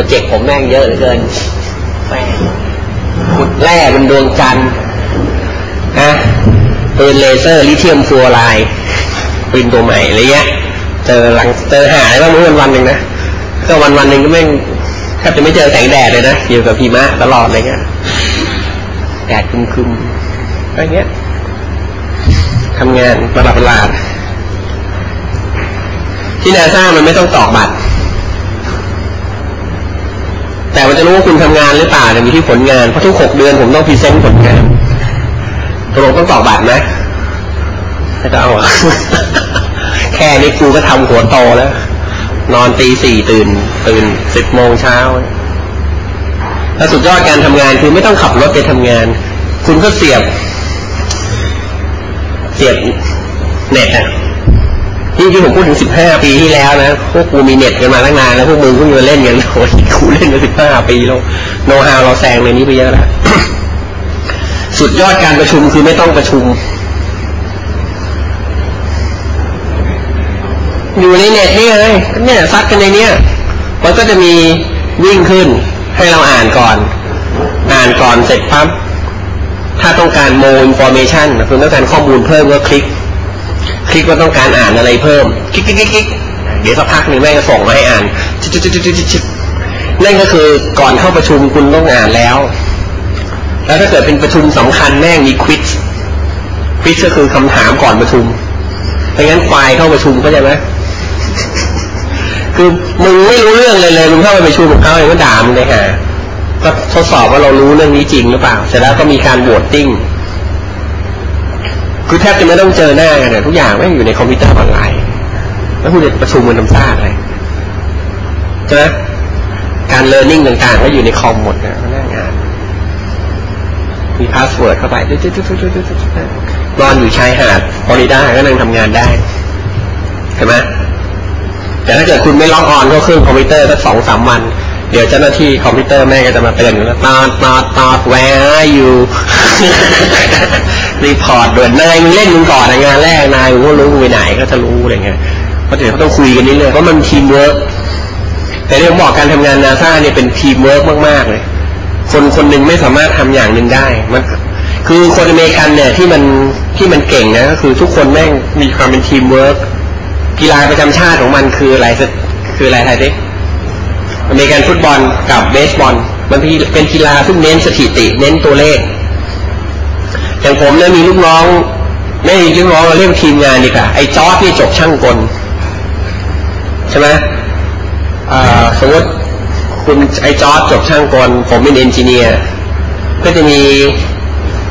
รเจกต์ผมแม่งเยอะเหลือเกินแม่ขุดแร่เป็นดวงจันทร์นะปืนเลเซอร์ลิเทียมฟลูออไรด์ปืนตัวใหม่อะไรเงี้ยเจอหลังเจอหายว่าเมื่อวันวันหนึ่งนะก็วันวันหนึ่งก็แม่งแทบจะไม่เจอแสงแดดเลยนะอยู่กับพีมะตลอดอะไรเงี้ยแดดคึมๆอะไรเงี้ยทำงานประหลาดประหลาดที่นาซามันไม่ต้องตอกบัตร แต่มันจะรู้ว่าคุณทำงานหรือเปล่าเนี่ยมีที่ผลงานเพราะทุกหกเดือนผมต้องพรีเซนต์ผลงานตกลงต้องตอกบัตรไหมไม่ต้องแค่นี้ครูก็ทำหัวโตแล้ว นอนตีสี่ตื่น ตื่นสิบโมงเช้าแล้วสุดยอดการทำงานคือไม่ต้องขับรถไปทำงาน คุณก็เสียบ เสียบเน็ตอะ ที่ที่ผมพูดถึงสิบห้าปีที่แล้วนะพวกกูมีเน็ตกันมาตั้งนานแล้วพวกมึงก็มาเล่นกันโอ้ยกูเล่นมาสิบห้าปีแล้วโนฮาวเราแซงในนี้ไปเยอะแล้วสุดยอดการประชุมคือไม่ต้องประชุม อยู่ในเน็ตนี่เลยเนี่ยซัดกันในเนี้ยมันก็จะมีวิ่งขึ้น ให้เราอ่านก่อน อ่านก่อนเสร็จปั๊บถ้าต้องการ more information คือต้องการข้อมูลเพิ่มก็คลิก คลิกว่าต้องการอ่านอะไรเพิ่ม คลิกคลิกคลิกเดี๋ยวสักพักหนึ่งแม่งจะส่งมาให้อ่านจิ๊ดจิ๊ดจิ๊ดจิ๊ดจิ๊ดนั่นก็คือก่อนเข้าประชุมคุณต้องอ่านแล้ว แล้วถ้าเกิดเป็นประชุมสำคัญแม่งมีควิสควิสก็คือคำถามก่อนประชุมไม่งั้นควายเข้าประชุมเข้าใจไหมคือมึงไม่รู้เรื่องเลยเลยมึงเข้าไปประชุมกับเขาเองก็ด่ามึงเลยฮะก็ทดสอบว่าเรารู้เรื่องนี้จริงหรือเปล่า เสร็จแล้วก็มีการ voting คือแทบจะไม่ต้องเจอหน้ากันเนี่ยทุกอย่างมันอยู่ในคอมพิวเตอร์ออนไลน์ แล้วคุณจะประชุมมันทำซากอะไรใช่ไหมการเรียนรู้ต่างๆก็อยู่ในคอมหมดนะหน้างาน มี password เข้าไปนอนอยู่ชายหาดฟลอริดาก็นั่งทำงานได้เห็นไหมแต่ถ้าเกิดคุณไม่ log on ก็เครื่องคอมพิวเตอร์สักสองสามวัน เดี๋ยวเจ้าหน้าที่คอมพิวเตอร์แม่ก็จะมาเตือนว่าตอดตอดตอดแวร์อยู่ report ด่วนนายมึงเล่นมึงก่อนงานแรกนายมึงก็รู้ไปไหนก็จะรู้อะไรเงี้ยเพราะเดี๋ยวเขาต้องคุยกันนิดเลยเพราะมันทีมเวิร์กแต่เรื่องบอกการทำงานนาซาเนี่ยเป็นทีมเวิร์กมากๆเลยคนคนหนึ่งไม่สามารถทำอย่างหนึ่งได้มันคือคนอเมริกันเนี่ยที่มันที่มันเก่งนะก็คือทุกคนแม่งมีความเป็นทีมเวิร์กกีฬาประจำชาติของมันคืออะไรคืออะไรไทยดิ อเมริกันฟุตบอลกับเบสบอล มันเป็นกีฬาที่เน้นสถิติ เน้นตัวเลข อย่างผมเนี่ยมีลูกน้องไม่มีลูกน้องเราเรียกทีมงานดีกว่าไอ้จอร์ดนี่จบช่างกลใช่ไหมสมมติคุณไอ้จอร์ดจบช่างกล ผมเป็น engineerก็จะมี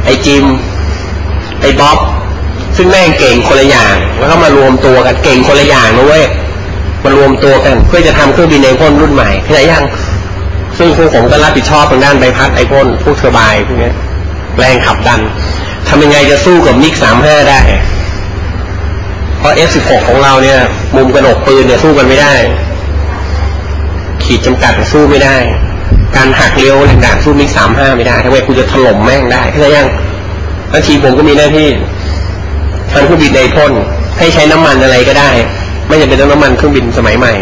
ไอ้จิม ไอ้บ๊อบ ซึ่งแม่งเก่งคนละอย่าง แล้วก็มารวมตัวกันเก่งคนละอย่างนะเว้ย มารวมตัวกัน เพื่อจะทำเครื่องบินไอพ่นรุ่นใหม่เข้าใจยังซึ่งครูผมก็รับผิดชอบทางด้านใบพัดไอพ่นพวกเทอร์บายพวกนี้แรงขับดันทำยังไงจะสู้กับมิกสามห้าได้ เพราะ F16 ของเราเนี่ย มุมกระหนกปืนเนี่ยสู้กันไม่ได้ ขีดจำกัดสู้ไม่ได้ การหักเลี้ยวต่างๆสู้มิกสามห้าไม่ได้ทำไมคุณจะถล่มแม่งได้เข้าใจยังบางทีผมก็มีหน้าที่ทำเครื่องบินไดพ่นให้ใช้น้ำมันอะไรก็ได้ ไม่จำเป็นต้องน้ำมันเครื่องบินสมัยใหม่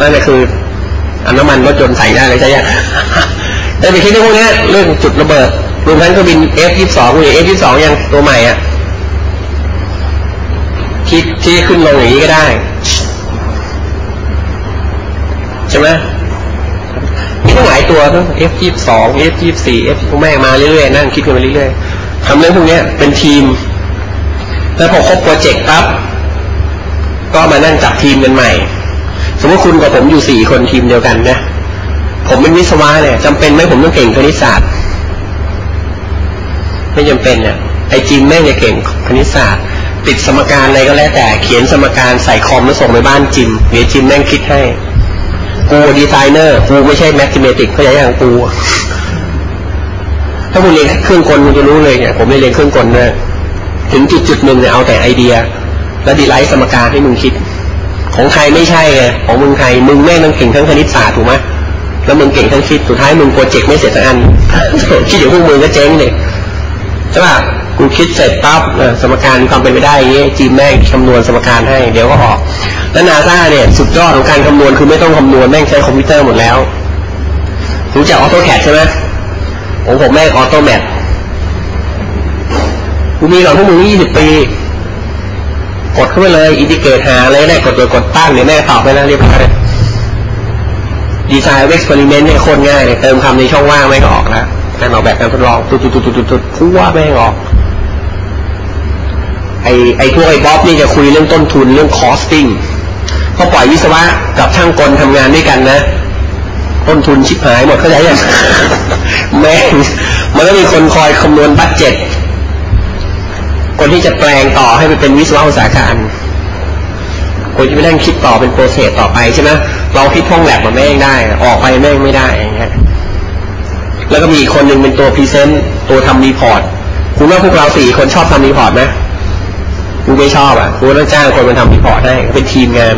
นั่นคือเอาน้ำมันรถยนต์ใส่ได้เลยใช่ไหมแต่ไปคิดเรื่องพวกนี้เรื่องจุดระเบิดรวมทั้งเครื่องบิน F22 หรือ F22 ยังตัวใหม่อะคิดที่ขึ้นลงอย่างนี้ก็ได้ใช่ไหมมีตั้งหลายตัวทั้ง F22 F24 F พวกแม่มาเรื่อยๆนั่งคิดกันมาเรื่อยๆทำเรื่องพวกนี้เป็นทีม แล้วพอครบโปรเจกต์ปั๊บ ก็มานั่งจับทีมกันใหม่ สมมติคุณกับผมอยู่สี่คนทีมเดียวกันนะ ผมเป็นวิศวะเนี่ยจำเป็นไหมผมต้องเก่งคณิตศาสตร์ ไม่จำเป็นเนี่ยไอจิมแม่งจะเก่งคณิตศาสตร์ คิดสมการอะไรก็แล้วแต่เขียนสมการใส่คอมแล้วส่งไปบ้านจิมเดี๋ยวจิมแม่งคิดให้กูดีไซเนอร์กูไม่ใช่ mathematic เขาจะอย่างกู ถ้าคุณเรียนเครื่องกลคุณจะรู้เลยเนี่ยผมไม่เรียนเครื่องกลเนี่ยถึงจุดจุดหนึ่งเนี่ยเอาแต่ไอเดีย แล้ว derive สมการให้มึงคิด ของใครไม่ใช่ไงของมึงใครมึงแม่งต้องเก่งทั้งคณิตศาสตร์ถูกไหมแล้วมึงเก่งทั้งคิดสุดท้ายมึง project ไม่เสร็จสักอันคิดเดี๋ยวพวกมึงก็เจ๊งเลยใช่ป่ะกูคิดเสร็จปั๊บสมการความเป็นไปได้อย่างเงี้ยจีแม่งคำนวณสมการให้ เดี๋ยวก็ออก แล้วนาซาเนี่ยสุดยอดของการคำนวณคือไม่ต้องคำนวณแม่งใช้คอมพิวเตอร์หมดแล้วรู้จัก AutoCAD ใช่ไหมผมผมแม่งออโต้แมทกูมีก่อนพวกมึงยี่สิบปี กดเข้าไปเลย integrate หาเลยได้กดตัวกดตั้งเดี๋ยแม่ตอบไปแล้วเรียบร้อยdesign experiment เนี่ยโคตรง่ายเลยเติมคำในช่องว่างไม่ออกแล้วการออกแบบการทดลองตุ๊ดตุ๊ดตุ๊ดตุ๊ดตุ๊ดพูว่าไม่ออก ไอไอพวกไอบ๊อบนี่จะคุยเรื่องต้นทุนเรื่อง costing เขาปล่อยวิศวะกับช่างกลทำงานด้วยกันนะ ต้นทุนชิบหายหมดเข้าใจยังแม่งมันก็มีคนคอยคำนวณ budget คนที่จะแปลงต่อให้ไปเป็นวิศวะอุตสาหการคนที่ไปนั่งคิดต่อเป็น process ต่อไปใช่ไหมเราคิดห้องแลบมาแม่งได้ ออกไปแม่งไม่ได้อย่างเงี้ยแล้วก็มีคนหนึ่งเป็นตัว present ตัวทำ report คุณว่าพวกเราสี่คนชอบทำ report ไหมกูไม่ชอบอะกูต้องจ้างคนมาทำ report ให้เป็นทีมงาน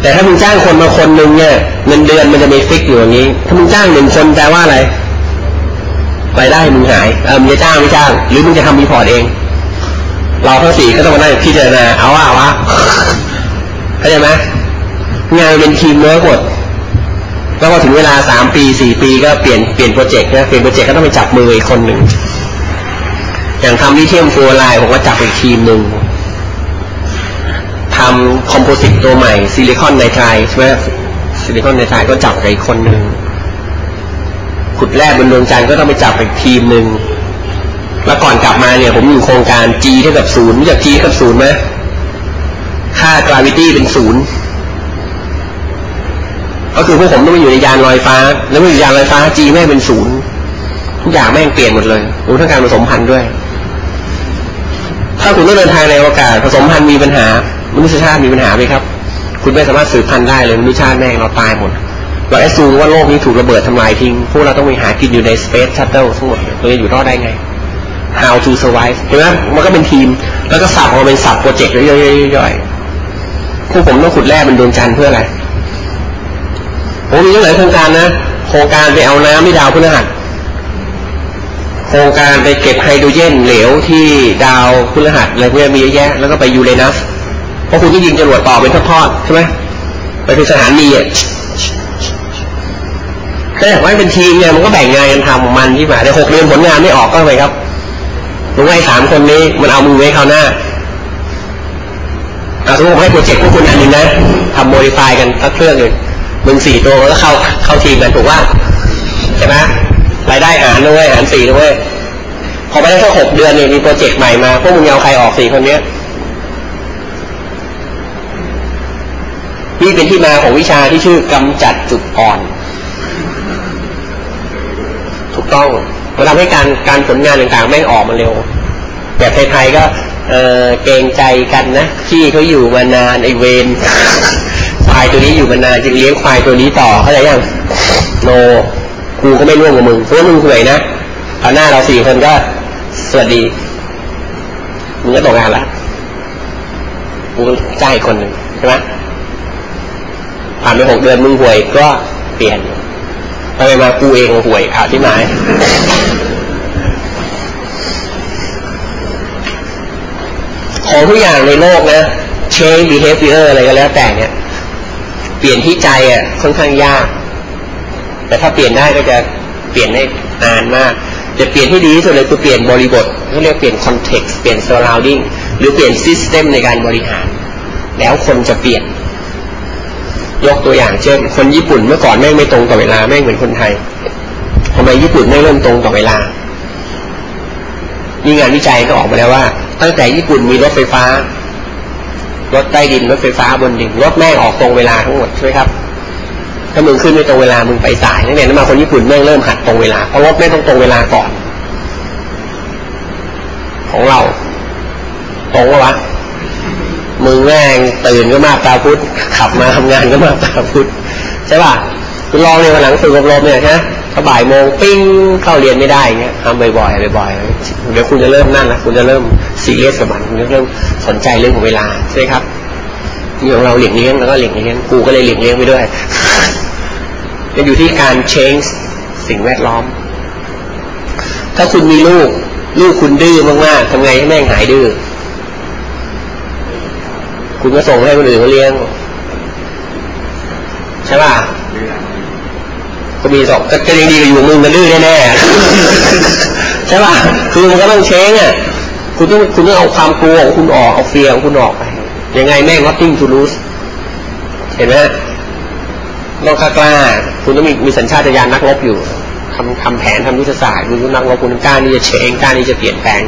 แต่ถ้ามึงจ้างคนมาคนหนึ่งเนี่ยเงินเดือนมันจะมี fix อยู่อย่างนี้ ถ้ามึงจ้างหนึ่งคนแปลว่าอะไรรายได้มึงหายเออมึงจะจ้างไม่จ้าง หรือมึงจะทำ report เอง เราทั้งสี่ก็ต้องมานั่งพิจารณาเอาว่าว่าเข้าใจไหมงานเป็นทีมเนื้อหมดแล้วพอถึงเวลาสามปีสี่ปีก็เปลี่ยนเปลี่ยน project นะเปลี่ยน project ก็ต้องไปจับมืออีกคนหนึ่งอย่างทำ lithium fluoride ผมก็จับอีกทีมหนึ่งทำ composite ตัวใหม่ silicon nitride ใช่ไหม silicon nitride ก็จับกับอีกคนหนึ่งขุดแร่บนดวงจันทร์ก็ต้องไปจับอีกทีมหนึ่ง แล้วก่อนกลับมาเนี่ย ผมอยู่โครงการ G เท่ากับศูนย์จัก G เท่ากับศูนย์ไหมค่ากราวิตี้เป็นศูนย์ก็คือพวกผมต้องมาอยู่ในยานลอยฟ้า แล้วมาอยู่ยานลอยฟ้า G แม่งเป็นศูนย์ทุกอย่างแม่งเปลี่ยนหมดเลยรู้ทั้งการผสมพันธุ์ด้วย ถ้าคุณต้องเดินทางในอวกาศผสมพันธุ์มีปัญหามนุษยชาติมีปัญหาไหมครับ คุณไม่สามารถสืบพันธุ์ได้เลยมนุษยชาติแม่งเราตายหมดเราแอสซูมว่าโลกนี้ถูกระเบิดทำลายทิ้ง พวกเราต้องไปหากินอยู่ใน Space Shuttle ทั้งหมดเราจะอยู่รอดได้ไง How to survive เห็นไหมมันก็เป็นทีม แล้วก็สับออกมาเป็นสับโปรเจกต์ย่อยๆพวกผมต้องขุดแร่เป็นดวงจันทร์เพื่ออะไรผมมีตั้งหลายโครงการนะ โครงการไปเอาน้ำที่ดาวพฤหัสโครงการไปเก็บไฮโดรเจนเหลวที่ดาวพฤหัสอะไรพวกนี้มีเยอะแยะ แล้วก็ไปยูเรนัสเพราะคุณที่ยิงจรวดต่อเป็นทอดๆใช่ไหมไปเป็นสถานีอะถ้าอยากว่าเป็นทีมเนี่ยมันก็แบ่งงานกันทำมันที่มาแต่หกเดือนผลงานไม่ออกก็ไปครับ ผมให้สามคนนี้ มันเอามือไว้เขาหน้าอาสมมติผมให้โปรเจกต์พวกคุณอันนึงนะทำโมดิฟายกันสักเครื่องหนึ่งมึงสี่ตัวมันก็เข้าเข้าทีมกันถูกว่าใช่ไหมรายได้หารด้วยหารสี่ด้วยพอไปได้แค่หกเดือนเนี่ยมีโปรเจกต์ใหม่มาพวกมึงเอาใครออกสี่คนเนี้ยนี่เป็นที่มาของวิชาที่ชื่อกำจัดจุดอ่อน ถูกต้อง มันทำให้การการผลงานต่างๆไม่ออกมาเร็ว แบบไทยๆก็เออเกรงใจกันนะที่เขาอยู่มานานไอเวนควายตัวนี้อยู่มานานจึงเลี้ยงควายตัวนี้ต่อเข้าใจยังโนกูก็ไม่ร่วมกับมึงเพราะมึงสวยนะตอนหน้าเราสี่คนก็สวัสดีมึงก็ตกงานละกูจ้างอีกคนหนึ่งใช่ไหมผ่านไปหกเดือนมึงห่วยก็เปลี่ยน ไมมากูเองห่วยอ่าที่ไหนของทุกอย่างในโลกนะ change behavior อะไรก็แล้วแต่เนี่ย เปลี่ยนที่ใจอะค่อนข้างยาก แต่ถ้าเปลี่ยนได้ก็จะเปลี่ยนได้นานมากจะเปลี่ยนที่ดีที่สุดเลยคือเปลี่ยนบริบทเขาเรียกเปลี่ยน context เปลี่ยน surrounding หรือเปลี่ยน system ในการบริหาร แล้วคนจะเปลี่ยน ยกตัวอย่างเช่น คนญี่ปุ่นเมื่อก่อนแม่งไม่ตรงต่อเวลาแม่งเหมือนคนไทยทำไมญี่ปุ่นไม่เริ่มตรงต่อเวลา มีงานวิจัยก็ออกมาแล้วว่า ตั้งแต่ญี่ปุ่นมีรถไฟฟ้า รถใต้ดินรถไฟฟ้าบนดินรถแม่งออกตรงเวลาทั้งหมดใช่ไหมครับ ถ้ามึงขึ้นไม่ตรงเวลามึงไปสายนั่นเองนั่นมาคนญี่ปุ่นแม่งเริ่มหัดตรงเวลาเพราะรถแม่งต้องตรงเวลาก่อน ของเรา ตรงวะ มึงแม่งตื่นก็มาตาพุทธขับมาทำงานก็มาตาพุทธใช่ป่ะคุณลองเนี่ยวันหลังฝึกอบรมเนี่ยนะถ้าบ่ายโมงปิ้งเข้าเรียนไม่ได้เงี้ยทำบ่อยๆบ่อยๆเดี๋ยวคุณจะเริ่มนั่นนะคุณจะเริ่มซีเรียสกับมันคุณจะเริ่มสนใจเรื่องของเวลาใช่ไหมครับนี่ของเราเหลียงเลี้ยงแล้วก็เหลียงเลี้ยงกูก็เลยเหลียงเลี้ยงไปด้วยจะอยู่ที่การ change สิ่งแวดล้อม ถ้าคุณมีลูก ลูกคุณดื้อมากๆทำไงให้แม่งหายดื้อ คุณก็ส่งให้คนอื่นเขาเลี้ยง ใช่ป่ะก็มีสองก็ยังดีกว่าอยู่มึงกันดื้อแน่ๆใช่ป่ะคือมันก็ต้องเช้งอะคุณต้องคุณต้องเอาความกลัวของคุณออกเอาเฟียของคุณออกไปยังไงแม่ง nothing to lose เห็นไหมต้องกล้าคุณต้องมีมีสัญชาตญาณนักรบอยู่ทำทำแผนทำยุทธศาสตร์คุณนักรบคุณกล้านี่จะเชงกล้านี่จะเปลี่ยนแปลง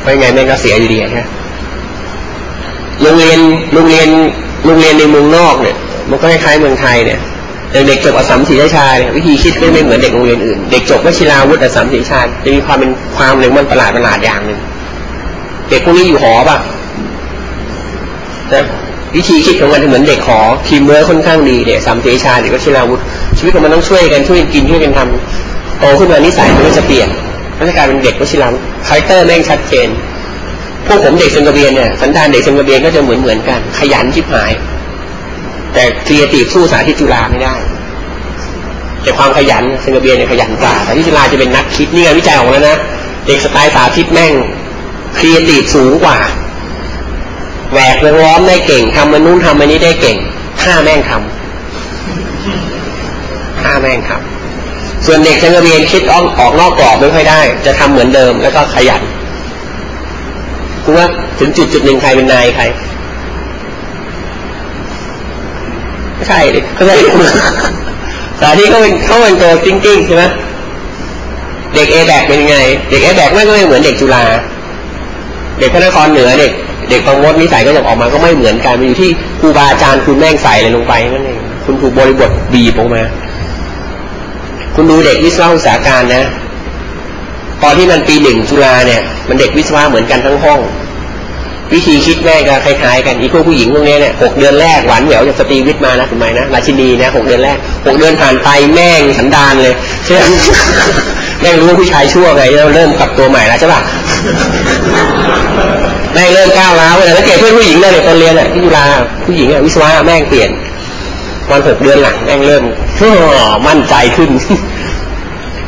เพราะยังไงแม่งก็เสียอยู่ดีใช่ โรงเรียนโรงเรียนโรงเรียนในเมืองนอกเนี่ย มันก็คล้ายๆเมืองไทยเนี่ยเด็กจบอสัมศรีชาเนี่ยวิธีคิดไม่เหมือนเด็กโรงเรียนอื่น เด็กจบวชิราวุฒิอสัมศรีชาจะมีความเป็นความหนึ่งมันประหลาดประหลาดอย่างหนึ่งเด็กพวกนี้อยู่หอป่ะแต่วิธีคิดของมันเหมือนเด็กขอทีมเมื่อค่อนข้างดีเด็กสามเทชาเด็กวชิราวุธชีวิตของมันต้องช่วยกันช่วยกินช่วยกันทำโตขึ้นมานิสัยมันก็จะเปลี่ยนมันจะกลายเป็นเด็กวชิราวุธ character แม่งชัดเจน พวกผมเด็กเซนต์คาเบรียลเนี่ยสันดานเด็กเซนต์คาเบรียลก็จะเหมือนเหมือนกัน ขยันชิบหาย แต่ครีเอทีฟสู้สาธิตจุฬาไม่ได้ แต่ความขยันเซนกเบียนเนี่ยขยันกว่าแต่ที่จุฬาจะเป็นนักคิดนี่ไงวิจัยออกแล้วนะเด็กสไตล์สาธิตแม่งครีเอทีฟสูงกว่าแหวกวงล้อมได้เก่งทำมันนู้นทำมันนี้ได้เก่งถ้าแม่งทำถ้าแม่งทำส่วนเด็กชั้นเรียนคิดออกออกนอกกรอบไม่ค่อยได้ จะทำเหมือนเดิมแล้วก็ขยัน กูว่าถึงจุดจุดหนึ่งใครเป็นนายใครไม่ใช่ดิเขาไม่สาที่เขาเป็นเขาเป็นตัวจริงๆใช่ไหมเด็กเอแบกเป็นยังไง เด็กเอแบกไม่ก็ไม่เหมือนเด็กจุฬาเด็กพระนครเหนือเด็กเด็กบางมดนิสัยก็จะออกมาก็ไม่เหมือนกันมันอยู่ที่ครูบาอาจารย์คุณแม่งใส่อะไรลงไปนั่นเองคุณถูกบริบทบีบออกมา คุณดูเด็กวิศวะอุตสาหการนะ ตอนที่มันปีหนึ่งจุฬาเนี่ย มันเด็กวิศวะเหมือนกันทั้งห้อง วิธีคิดแม่ก็คล้ายๆกันอีพวกผู้หญิงพวกนี้เนี่ยหกเดือนแรกหวานเหวจากสตรีวิทย์มานะถูกไหมนะราชินีนะหกเดือนแรกหกเดือนผ่านไปแม่งสันดานเลยใช่ไหมแม่งรู้ว่าผู้ชายชั่วไงเราเริ่มกลับตัวใหม่แล้วใช่ปะแม่งเริ่มก้าวร้าวเลยแล้วเกดเพื่อนผู้หญิงเลยตอนเรียนอะที่จุฬาผู้หญิงอะวิศวะแม่งเปลี่ยนวันหกเดือนหลังแม่งเริ่มมั่นใจขึ้น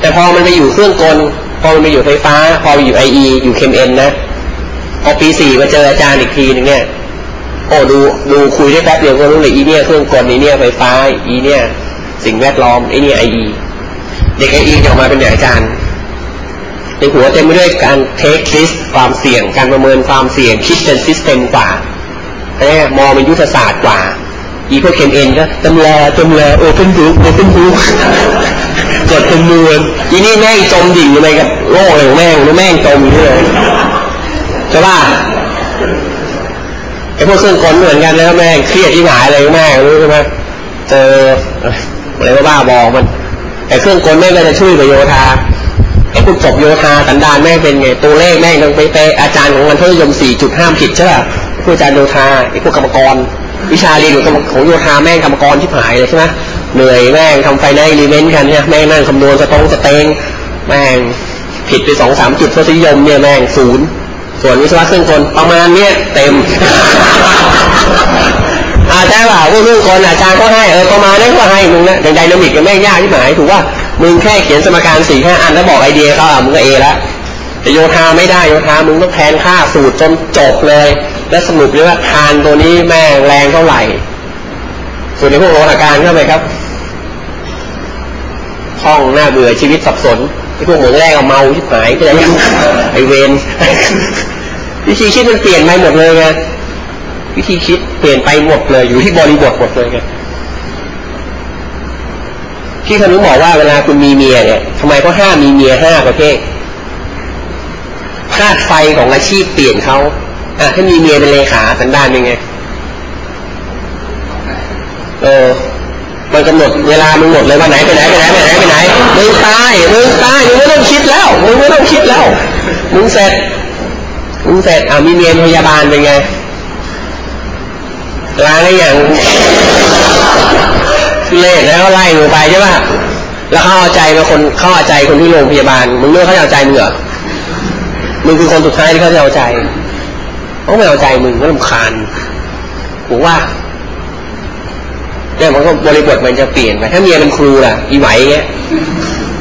แต่พอมันไปอยู่เครื่องกล พอมันไปอยู่ไฟฟ้า พอไปอยู่ IE อยู่ chem en นะพอปีสี่มาเจออาจารย์อีกทีนึงเนี่ยโอ้ดูดูคุยได้แป๊บเดียวก็รู้เลยอีเนี่ยเครื่องกลอีเนี่ยไฟฟ้าอีเนี่ยสิ่งแวดล้อมไอเนี่ย IE เด็ก IE จะออกมาเป็นอย่างอาจารย์ในหัวเต็มไปด้วยการ take risk ความเสี่ยง การประเมินความเสี่ยงคิดเป็น system กว่าแน่มองเป็นยุทธศาสตร์กว่า อีพวก chem en ก็ตำราตำรา open book open book จดประเมินอีนี่แม่งจมดิ่งอะไรกับโลกเลยแม่งแล้วแม่งจมอยู่เลยใช่ป่ะไอพวกเครื่องกลเหมือนกันแล้วแม่งเครียดที่หายอะไรแม่งรู้ใช่ไหมเจออะไรบ้าบอมันแต่เครื่องกลแม่งก็จะช่วยประโยชน์ไอ้คุณจบโยธาสันดานแม่เป็นไงตัวเลขแม่ต้องไปเปอาจารย์ของมันเพิ่มยมสี่จุดห้ามผิดใช่ป่ะผู้อาจารย์โยธาไอ้พวกกรรมกร วิชาเรียนของโยธาแม่งกรรมกรชิบหายเลยใช่ไหม เหนื่อยแม่งทำ finite element กันเนี่ยแม่งนั่งคำนวณสตองสเตงแม่งผิดไปสองสามจุดทศนิยมเนี่ยแม่งศูนย์ส่วนวิศวะเครื่องกลประมาณเนี้ยเต็มอาจารย์ว่าพวกเครื่องกลอาจารย์ก็ให้เออประมาณนั้นก็ให้มึงนะแต่ dynamic ก็แม่งยากที่หมายถูกว่ามึงแค่เขียนสมการสี่ห้าอันแล้วบอกไอเดียเขาอะมึงก็เอแล้วแต่โยธาไม่ได้โยธามึงต้องแทนค่าสูตรจนจบเลย และสรุปเลยว่าทานตัวนี้แม่งแรงเท่าไหร่ส่วนในพวกโลหะการเข้าไปครับ ช่องหน้าเบื่อชีวิตสับสนไอ้พวกเหมืองแรกเอาเมาชิบหายก็เลยไอเวนวิธีคิดมันเปลี่ยนไปหมดเลยไงวิธีคิดเปลี่ยนไปหมดเลย อยู่ที่บริบทหมดเลยไงที่เขารู้บอกว่าเวลาคุณมีเมียเนี่ยทำไมเขาห้ามมีเมียห้าประเภทธาตุไฟของอาชีพเปลี่ยนเขาอะถ้ามีเมียเป็นเลขาสันดานยังไงเออ มันกำหนดเวลามึงหมดเลยว่าไหนไปไหนไปไหนไปไหนไปไหนมึงตายมึงตายมึงไม่ต้องคิดแล้วมึงไม่ต้องคิดแล้วมึงเสร็จมึงเสร็จอ่ามีเมียพยาบาลเป็นไงล้างได้อย่างเละแล้วไล่มึงไปใช่ป่ะแล้วเขาเอาใจมาคนเขาเอาใจคนที่โรงพยาบาลมึงเลือกเขาเอาใจมึงเหรอมึงคือคนสุดท้ายที่เขาจะเอาใจเขาไม่เอาใจมึงก็ลำคาญผมว่า เนี่ยมันก็บริบทมันจะเปลี่ยนไปถ้าเมียเป็นครูล่ะ อีไหวเงี้ย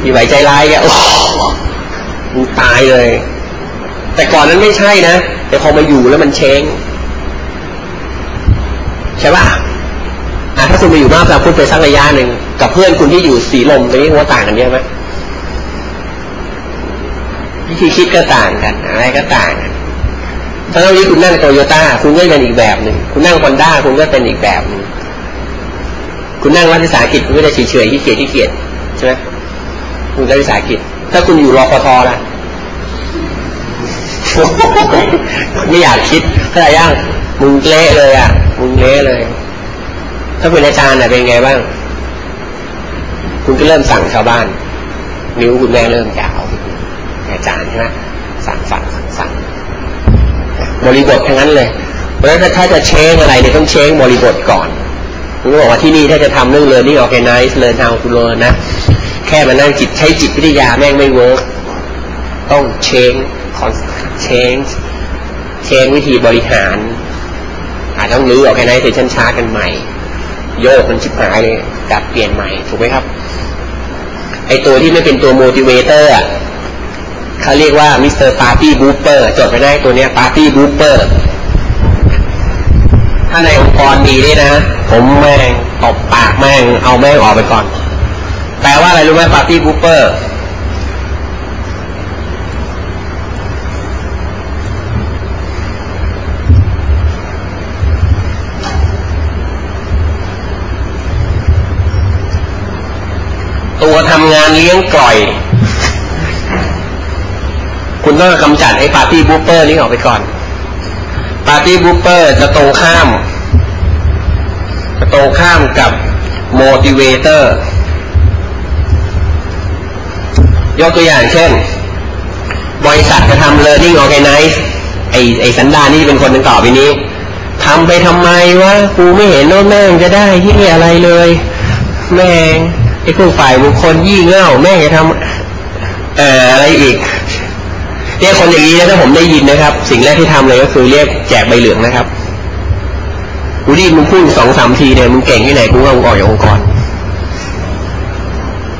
อีไหวใจร้ายเงี้ยโอ้มึงตายเลย แต่ก่อนนั้นไม่ใช่นะแต่พอมาอยู่แล้วมันเช้งใช่ป่ะถ้าคุณไปอยู่มาแบบคุณไปสักระยะหนึ่งกับเพื่อนคุณที่อยู่สีลมตรงนี้ว่าต่างกันเยอะไหมวิธีคิดก็ต่างกัน อะไรก็ต่างกันถ้าเรานี้คุณนั่งโตโยต้าคุณก็เป็นอีกแบบหนึ่งคุณนั่งคอนด้าคุณก็เป็นอีกแบบหนึ่ง คุณนั่งรัฐวิสาหกิจคุณก็จะเฉยๆที่เกียจที่เกียจใช่ไหมคุณรัฐวิสาหกิจ ถ้าคุณอยู่รอปทล่ะไม่อยากคิดเท่าไหร่ย่างมึงเละเลยอะมึงเละเลย ถ้าเป็นอาจารย์เป็นไงบ้าง คุณก็เริ่มสั่งชาวบ้าน นิ้วคุณแม่เริ่มยาวอาจารย์ใช่ไหมสั่งสั่งสั่งสั่งบริบททั้งนั้นเลย เพราะฉะนั้นถ้าจะเช้งอะไรเนี่ยต้องเช้งบริบทก่อน ผมบอกว่าที่นี่ถ้าจะทำเรื่อง learning organize learn how to learn นะแค่มานั่งจิตใช้จิตวิทยาแม่งไม่เวิร์กต้อง change คน change change วิธีบริหาร อาจต้องรื้อ organization ช้ากันใหม่ โยกมันชิบหายเลยดับเปลี่ยนใหม่ถูกไหมครับ ไอตัวที่ไม่เป็นตัว motivator อะเขาเรียกว่า mister party pooper จดไปได้ตัวเนี้ย party pooper ถ้าในองค์กรดีนี่นะ ผมแม่งตบปากแม่ง เอาแม่งออกไปก่อน แปลว่าอะไรรู้ไหม party pooper ตัวทำงานเลี้ยงกร่อย คุณต้องกำจัดไอ้ party pooper นี้ออกไปก่อน party pooper จะตรงข้าม จะตรงข้ามกับโมดิเวเตอร์ยกตัวอย่างเช่น บริษัทจะทำ learning organize ไอไอสันดานนี่เป็นคนหนึ่งต่อไปนี้ทำไปทำไมวะกูไม่เห็นโน้นแม่งจะได้ที่อะไรเลย แม่งไอ้พวกฝ่ายบุคคลยี่เง่าแม่งจะทำเอ่ออะไรอีก เรียกคนอย่างนี้นะถ้าผมได้ยินนะครับ สิ่งแรกที่ทำเลยก็คือเรียกแจกใบเหลืองนะครับกูดีมึงพูดสองสามทีเนี่ยมึงเก่งที่ไหนกูก็มึงออกจากองค์กร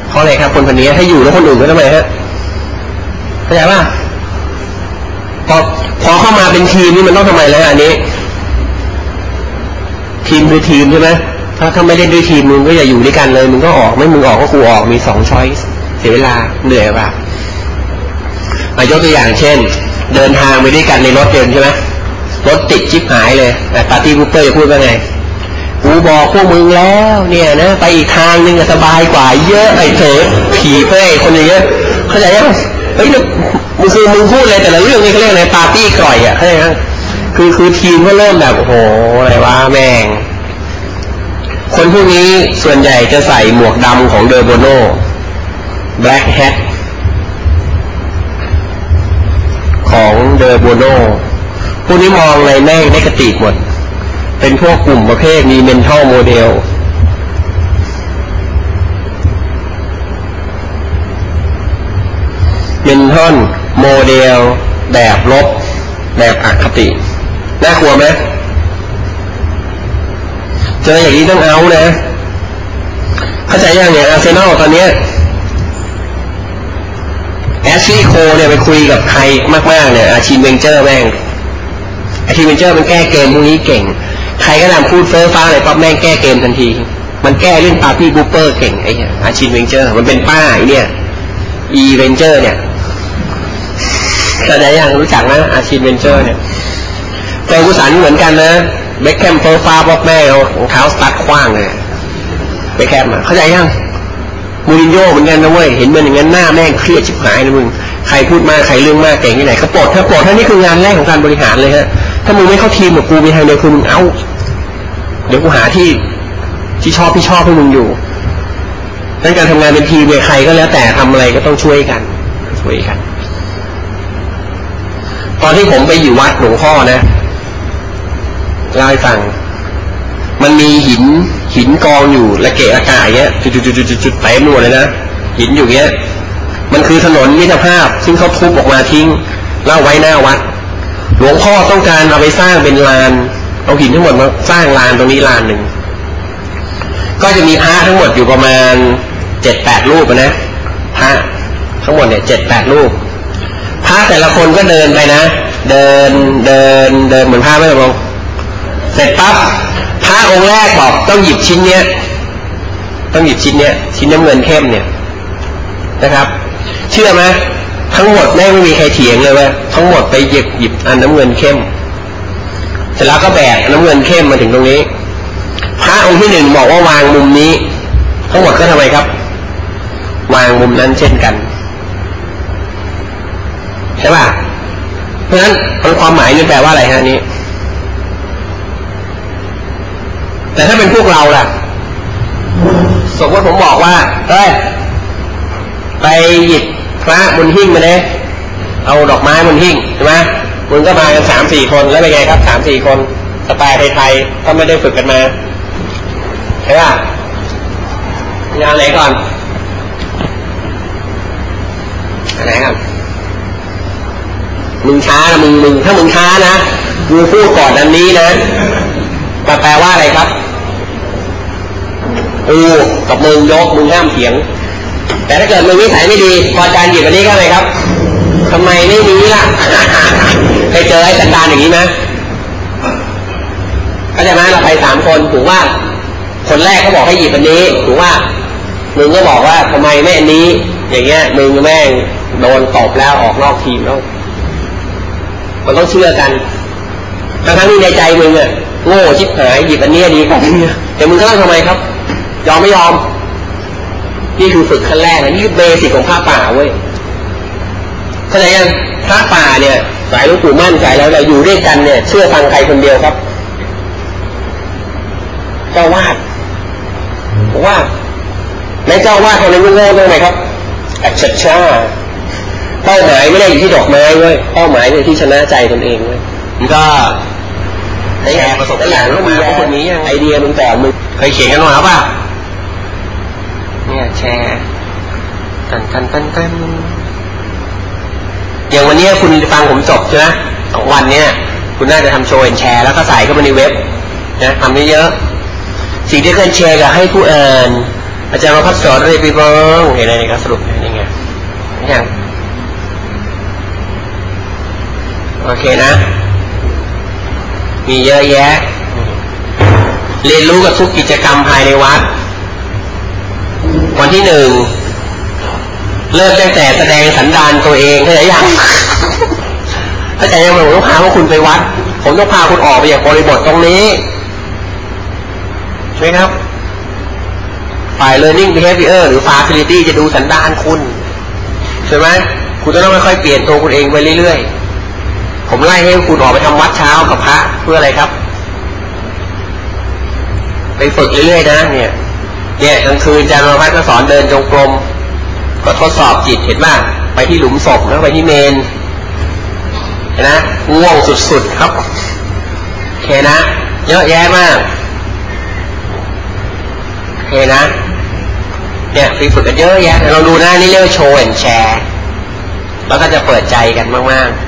เพราะอะไรครับ คนคนนี้ถ้าอยู่แล้วคนอื่นก็ทำไมฮะเข้าใจป่ะพอพอเข้ามาเป็นทีมนี่มันต้องทำไมแล้วอันนี้ ทีมคือทีมใช่ไหมถ้าถ้าไม่ได้ด้วยทีมมึงก็อย่าอยู่ด้วยกันเลยมึงก็ออกไม่มึงออกก็กูออกมีสองช้อยเสียเวลาเหนื่อยป่ะ มายกตัวอย่างเช่น เดินทางไปด้วยกันในรถยนต์ใช่ไหมรถติดชิบหายเลยแต่ปาร์ตี้บูเปอร์จะพูดว่าไงกูบอกพวกมึงแล้วเนี่ยนะไปอีกทางนึงสบายกว่าเยอะไอ้เถอผีเป้คนอย่างเงี้ยเข้าใจยังเฮ้ยมึงคือมึงพูดเลยแต่ละเรื่องนี่เขาเรียกอะไรปาร์ตี้กร่อยอะเข้าใจยังคือคือทีมก็เริ่มแบบโอ้โหอะไรวะแม่งคนพวกนี้ส่วนใหญ่จะใส่หมวกดำของเดอร์โบโนBlack Hat ของเดอโบโนพวกนี้มองในแม่งได้กติหมด เป็นพวกกลุ่มประเภทมี mental model mental model แบบลบ แบบอคติ น่ากลัวไหมเจออย่างนี้ต้องเอานะ เข้าใจยังเนี่ยอาร์เซนอลตอนนี้ แอชลีย์โคลเนี่ยไปคุยกับใครมากๆเนี่ยอาร์แซนเวงเกอร์แม่งอาร์แซนเวงเกอร์มันแก้เกมพวกนี้เก่ง ใครก็ตามพูดเฟ้อฟ้าเลยปั๊บแม่งแก้เกมทันที มันแก้เรื่อง party pooper เก่งไอ้อาร์แซนเวงเกอร์ มันเป็นป้าไอเนี่ยอีเวงเกอร์เนี่ยแต่ไหนยังรู้จักนะอาร์แซนเวงเกอร์เนี่ยเจอกุสันเหมือนกันนะเบคแคมเฟ้อฟ้าบอกแม่เอาเท้าสตาร์ทคว้างเลยเบคแคมเข้าใจยัง มูรินโญ่เหมือนกันนะเว้ยเห็นมันอย่างนั้นหน้าแม่งเครียดชิบหายนะมึงใครพูดมากใครเรื่องมากเก่งที่ไหนเขาปลดถ้าปลดถ้านี่คืองานแรกของการบริหารเลยฮะถ้ามึงไม่เข้าทีมกับกูมีทางเดียวคือมึงเอาเดี๋ยวกูหาที่ที่ชอบที่ชอบให้มึงอยู่ดังการทำงานเป็นทีมเนี่ยใครก็แล้วแต่ทำอะไรก็ต้องช่วยกัน ช่วยกัน ตอนที่ผมไปอยู่วัดหลวงพ่อนะเล่าให้ฟัง มันมีหิน หินกองอยู่ละเกะละกะเงี้ยจุดๆๆๆเต็มหมดเลยนะหินอยู่เงี้ย มันคือถนนมิตรภาพ ซึ่งเขาทุบออกมาทิ้งแล้วไว้หน้าวัด หลวงพ่อต้องการเอาไปสร้างเป็นลานเอาหินทั้งหมดมาสร้างลานตรงนี้ลานหนึ่งก็จะมีพระทั้งหมดอยู่ประมาณเจ็ดแปดรูปนะพระทั้งหมดเนี่ยเจ็ดแปดรูปพระแต่ละคนก็เดินไปนะ เดินเดินเดินเหมือนพระไม่ตรงเสร็จปั๊บ พระองค์แรกบอกต้องหยิบชิ้นเนี้ย ต้องหยิบชิ้นเนี้ย ชิ้นน้ำเงินเข้มเนี่ยนะครับ เชื่อไหมทั้งหมดไม่มีใครเถียงเลยว่าทั้งหมดไปหยิบหยิบอันน้ำเงินเข้มเสร็จแล้วก็แบกน้ำเงินเข้มมาถึงตรงนี้ พระองค์ที่หนึ่งบอกว่าวางมุมนี้ ทั้งหมดก็ทำไมครับ วางมุมนั้นเช่นกันใช่ป่ะเพราะฉะนั้นความหมายนี่แปลว่าอะไรฮะนี้ แต่ถ้าเป็นพวกเราล่ะ สมมติผมบอกว่าเฮ้ยไปหยิบพระบนหิ้งมาเลยเอาดอกไม้บนหิ้งใช่ไหมมึงก็มากันสามสี่คนแล้วเป็นไงครับสามสี่คนสไตล์ไทยๆก็ไม่ได้ฝึกกันมาใช่ป่ะงานไหนก่อนอะไรครับมึงช้านะมึงมึงถ้ามึงช้านะกูพูดก่อนอันนี้นะ แปลว่าอะไรครับกูกับมึงยกมึงห้ามเถียง แต่ถ้าเกิดมึงนิสัยไม่ดี พออาจารย์หยิบอันนี้ก็เลยครับทำไมไม่มีล่ะเคยเจอไอ้สันดานอย่างนี้ไหมเข้าใจไหมเราไปสามคนถูกว่า คนแรกเขาบอกให้หยิบอันนี้ถูกว่ามึงก็บอกว่าทำไมไม่อันนี้ อย่างเงี้ยมึงแม่งโดนตบแล้วออกนอกทีมแล้วมันต้องเชื่อกัน ทั้งทั้งที่ในใจมึงอะโง่ชิบหายหยิบอันนี้ดีกว่านี้แต่มึงก็ต้องทำไมครับ ยอมไม่ยอม นี่คือฝึกขั้นแรกนะนี่คือเบสิกของพระป่าเว้ยเข้าใจยังพระป่าเนี่ย สายลูกปู่มั่นใจแล้วเราอยู่ด้วยกันเนี่ย เชื่อฟังใครคนเดียวครับเจ้าวาดบอกว่าในเจ้าวาดคนนั้นโง่ตรงไหนครับอัจฉริยะเป้าหมายไม่ได้อยู่ที่ดอกไม้เว้ยเป้าหมายอยู่ที่ชนะใจตนเองเว้ย มันก็แชร์ประสบการณ์มาพวกคนนี้ยังไอเดียมึงแต่มึงเคยเขียนกันมาป่ะเนี่ยแชร์ตันตันตันตันอย่างวันนี้คุณฟังผมจบใช่ไหมสองวันเนี้ยคุณน่าจะทำโชว์แชร์แล้วก็ใส่เข้ามาในเว็บนะทำเยอะๆสิ่งที่เคยแชร์กับให้ผู้อ่านอาจารย์มาพัฒสอนเรปีบองเห็นอะไรก็สรุปยังไงอย่างโอเคนะ มีเยอะแยะ เรียนรู้กับทุกกิจกรรมภายในวัด วันที่หนึ่ง เริ่มตั้งแต่แสดงสันดานตัวเองเข้าใจยังเข้าใจยังผมต้องพาพวกคุณไปวัด ผมต้องพาคุณออกไปจากบริบทตรงนี้ใช่ไหมครับฝ่าย learning behavior หรือ facility จะดูสันดานคุณ ใช่ไหม คุณจะต้องค่อยๆเปลี่ยนตัวคุณเองไปเรื่อยๆ ผมไล่ให้คุณออกไปทำวัดเช้ากับพระเพื่ออะไรครับ ไปฝึกเรื่อยๆนะเนี่ย เนี่ยกลางคืนอาจารย์มาพัฒก็สอนเดินจงกรมก็ทดสอบจิตเห็นไหมไปที่หลุมศพแล้วไปที่เมนเห็นนะง่วงสุดๆครับเคนะ เยอะแยะมากเคนะเนี่ยไปฝึกกันเยอะแยะเราดูหนะนี่เรียกว่าโชว์แอนแชร์ แล้วก็จะเปิดใจกันมากๆ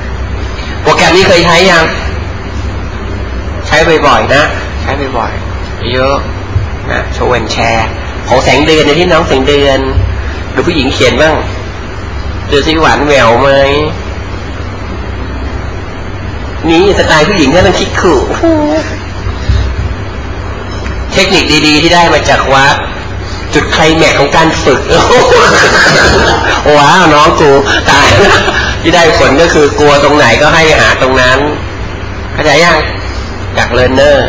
โปรแกรมนี้เคยใช้ยัง ใช้บ่อยๆนะ ใช้บ่อยๆเยอะนะโชว์แอนแชร์ ของแสงเดือนในที่น้องแสงเดือนหรือผู้หญิงเขียนบ้างดูสิหวานแหววไหมนี่สไตล์ผู้หญิงก็ต้องคิดขู่เทคนิคดีๆ ที่ได้มาจากวัดจุดใครแม็กของการฝึก ว้าวน้องกูตาย ที่ได้ผลก็คือกลัวตรงไหนก็ให้หาตรงนั้นเข้าใจยังจากเลินเนอร์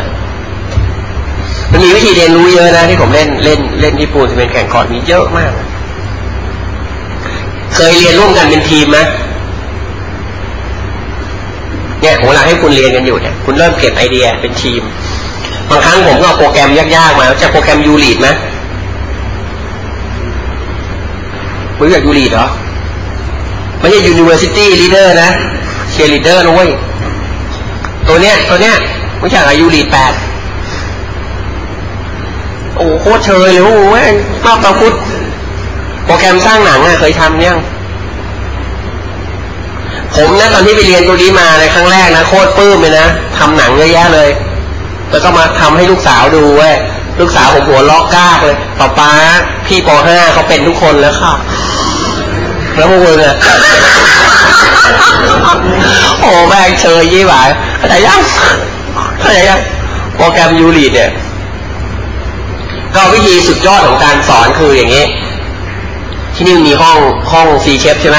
มันมีวิธีเรียนรู้เยอะนะที่ผมเล่นเล่นเล่นญี่ปุ่นเป็นแข่งคอร์ดมีเยอะมาก เคยเรียนร่วมกันเป็นทีมไหมเนี่ยผมเวลาให้คุณเรียนกันอยู่เนี่ยคุณเริ่มเก็บไอเดียเป็นทีมบางครั้งผมก็เอาโปรแกรมยากๆมาจะโปรแกรม Ulead ไหมรู้จัก Ulead เหรอ ไม่ใช่ University Leader นะ เชียร์ลีดเดอร์นะเว้ย ตัวเนี้ย ตัวเนี้ยไม่ใช่ไอ้ Ulead แปดโอ้โคตรเชยเลยโอ้โหมากตาพุทโปรแกรมสร้างหนังอะเคยทำยังผมนะตอนที่ไปเรียนตัวนี้มาในครั้งแรกนะโคตรปื้มเลยนะทำหนังเยอะแยะเลย แล้วก็มาทำให้ลูกสาวดูเว้ยลูกสาวผมหัวลอกกากเลยป้าป้าพี่ปห้าเขาเป็นทุกคนแล้วค่ะ แล้วพวกมึงอะโอ้แม่งเชยยี่หวายเข้าใจยังเข้าใจยังโปรแกรมยูรีเนี่ย ก็วิธีสุดยอดของการสอนคืออย่างนี้ ที่นี่มีห้องห้องซีเชฟใช่ไหม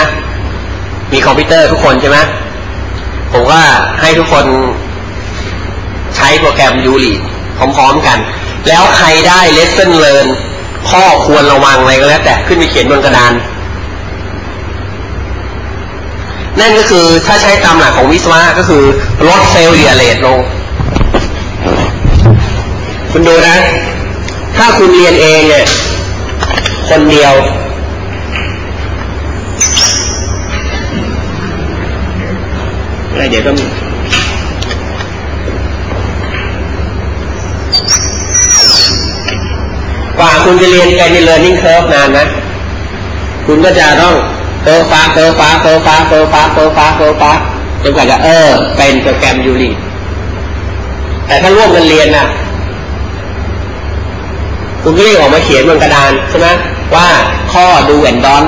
มีคอมพิวเตอร์ทุกคนใช่ไหมผมว่าให้ทุกคนใช้โปรแกรม Ulead พร้อมๆกัน แล้วใครได้ lesson learned ข้อควรระวังอะไรก็แล้ว แต่ขึ้นไปเขียนบนกระดาน นั่นก็คือถ้าใช้ตามหลักของวิศวะก็คือลดเซลล์เดียเลตลง คุณดูนะ ถ้าคุณเรียนเองเนี่ย คนเดียวอะเดี๋ยวก็มีกว่าคุณจะเรียนการเรียน learning curve นานนะ คุณก็จะต้อง เติฟ้าเติฟ้าเติฟ้าเติฟ้าเติฟ้าเติฟ้าจนกว่าจะเออ เป็นโปรแกรมยูรีแต่ถ้าร่วมกันเรียนน่ะ คุณก็เรียกออกมาเขียนบนกระดานใช่ไหมว่าข้อดูแอนดอน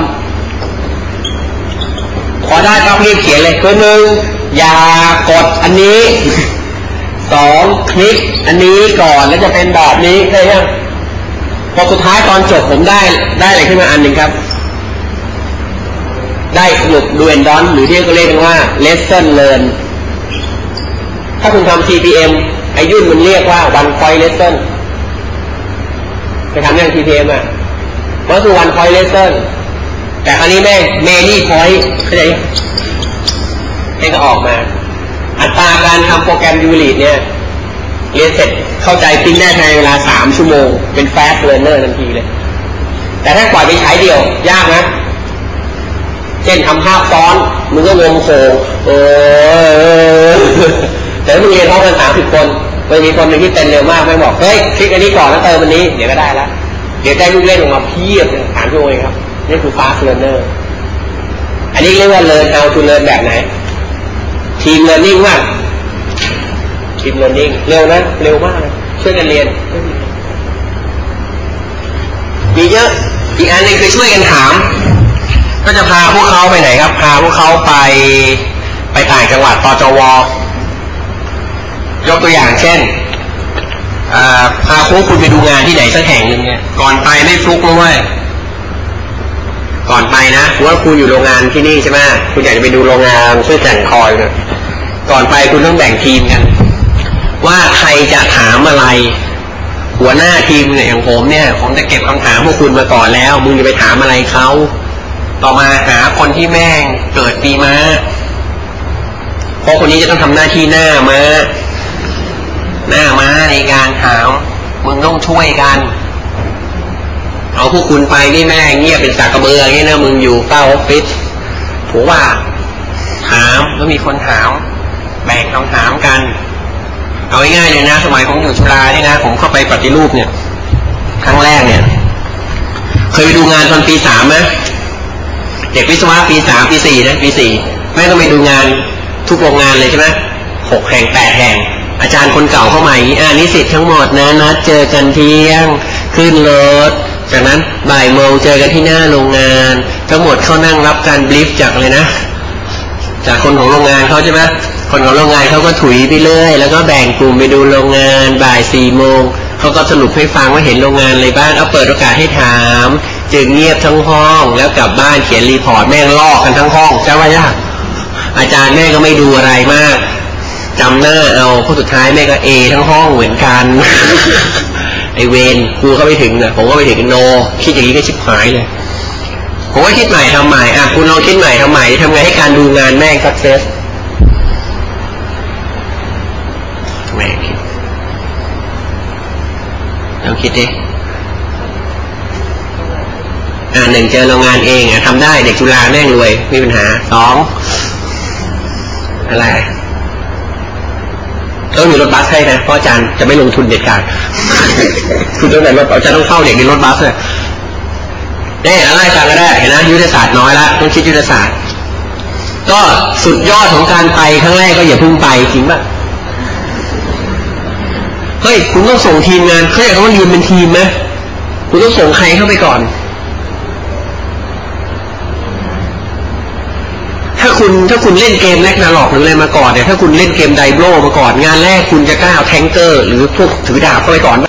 พอได้ก็รีบเขียนเลยคือหนึ่งอย่ากดอันนี้สองคลิกอันนี้ก่อนแล้วจะเป็นแบบนี้ใช่ไหมพอสุดท้ายตอนจบผมได้ได้อะไรขึ้นมาอันหนึ่งครับ ได้สรุปดูแอนดอนหรือที่เขาเรียกว่า lesson learn ถ้าคุณทำ TPM ไอยุ่นมันเรียกว่า one point lesson ไปทำเรื่อง TPM อะมันคือ one point lesson แต่ครั้นี้แม่ many point เข้าใจให้ก็ออกมา อัตราการทำโปรแกรมยูริเนี่ยเรียนเสร็จเข้าใจปิ้นได้ภายในเวลาสามชั่วโมง เป็น fast learner ทันทีเลย แต่ถ้าปล่อยไปใช้เดียวยากนะ เช่นทำภาพซ้อนมึงก็วงโคเออแต่มึงเรียนพร้อมกันสามสิบคนมันมีคนหนึ่งที่เป็นเร็วมากไม่บอกเฮ้ยคลิกอันนี้ก่อนแล้วเติมอันนี้เดี๋ยวก็ได้แล้วเดี๋ยวได้ลูกเล่นออกมาเพียบสามชั่วโมงครับนี่คือ fast learner อันนี้เรียกว่า learn how to learn แบบไหน ทีม learning ว่าทีม learning เร็วนะเร็วมากเช่วยกันเรียนมีเยอะอีกอันนึงคือช่วยกันถาม ก็จะพาพวกเขาไปไหนครับ พาพวกเขาไปไปต่างจังหวัดตจวยกตัวอย่างเช่นพาพวกคุณไปดูงานที่ไหนสักแห่งหนึ่งเนี่ยก่อนไปไม่ฟลุกนะเว้ยก่อนไปนะว่าคุณอยู่โรงงานที่นี่ใช่ไหมคุณอยากจะไปดูโรงงานชื่อแสงคอยเนี่ยก่อนไปคุณต้องแบ่งทีมกัน ว่าใครจะถามอะไร หัวหน้าทีมเนี่ยอย่างผมเนี่ย ผมจะเก็บคำถามพวกคุณมาก่อนแล้ว มึงจะไปถามอะไรเขา ต่อมาหาคนที่แม่งเกิดปีม้าเพราะคนนี้จะต้องทำหน้าที่หน้าม้า หน้าม้าในการถามมึงต้องช่วยกัน เอาพวกคุณไปนี่แม่งเงียบเป็นสากกระเบืออย่างนี้นะมึงอยู่เฝ้าออฟฟิศผมว่า ถามแล้วมีคนถาม แบ่งคำถามกัน เอาง่ายๆเลยนะ สมัยผมอยู่ชุฬาเนี่ยนะ ผมเข้าไปปฏิรูปเนี่ย ครั้งแรกเนี่ย เคยไปดูงานตอนปีสามไหม เด็กวิศวะปีสามปีสี่นะปีสี่แม่ต้องไปดูงานทุกโรงงานเลยใช่ไหมหกแห่งแปดแห่ง อาจารย์คนเก่าเข้ามาอ่านิสิตทั้งหมดนะนัดเจอกันเที่ยง ขึ้นรถจากนั้นบ่ายโมงเจอกันที่หน้าโรงงาน ทั้งหมดเขานั่งรับการบลิฟจากเลยนะ จากคนของโรงงานเขาใช่ไหมคนของโรงงานเขาก็ถุยไปเรื่อยแล้วก็แบ่งกลุ่มไปดูโรงงานบ่ายสี่โมงเขาก็สรุปให้ฟังว่าเห็นโรงงานอะไรบ้างเอาเปิดโอกาสให้ถาม จึงเงียบทั้งห้อง แล้วกลับบ้านเขียน report แม่งลอกกันทั้งห้องใช่ไหมยาอาจารย์แม่ก็ไม่ดูอะไรมากจำหน้าเอาพอสุดท้ายแม่งก็ A ทั้งห้องเหมือนกัน ไอเวนครูเขาไปถึงนะผมก็ไปถึง no คิดอย่างนี้ก็ชิบหายเลย ผมว่าคิดใหม่ทำใหม่อะคุณลองคิดใหม่ทำใหม่ทำไงให้การดูงานแม่งสักเซสแม่คิดลองคิดดิ หนึ่งเจอโรงงานเองอะทำได้เด็กจุฬาแม่งรวยไม่มีปัญหาสองอะไรต้องมีรถบัสให้นะเพราะอาจารย์จะไม่ลงทุนเด็ดขาดคุณต้องไหนรถอาจารย์ต้องเข้าเด็กในรถบัสเลยเนี่ยอะไรฟังก็ได้เห็นนะยุทธศาสตร์น้อยละต้องคิดยุทธศาสตร์ ก็สุดยอดของการไปครั้งแรกก็อย่าพุ่งไปจริงป่ะเฮ้ยคุณต้องส่งทีมงานเขาอยากให้ยืนเป็นทีมไหมคุณต้องส่งใครเข้าไปก่อน ถ้าคุณถ้าคุณเล่นเกมแลกนาหลอกหรืออะไรมาก่อนเนี่ยถ้าคุณเล่นเกมไดโบรมาก่อนงานแรกคุณจะกล้าเอาแทงเกอร์ หรือพวกถือดาบเข้าไปก่อน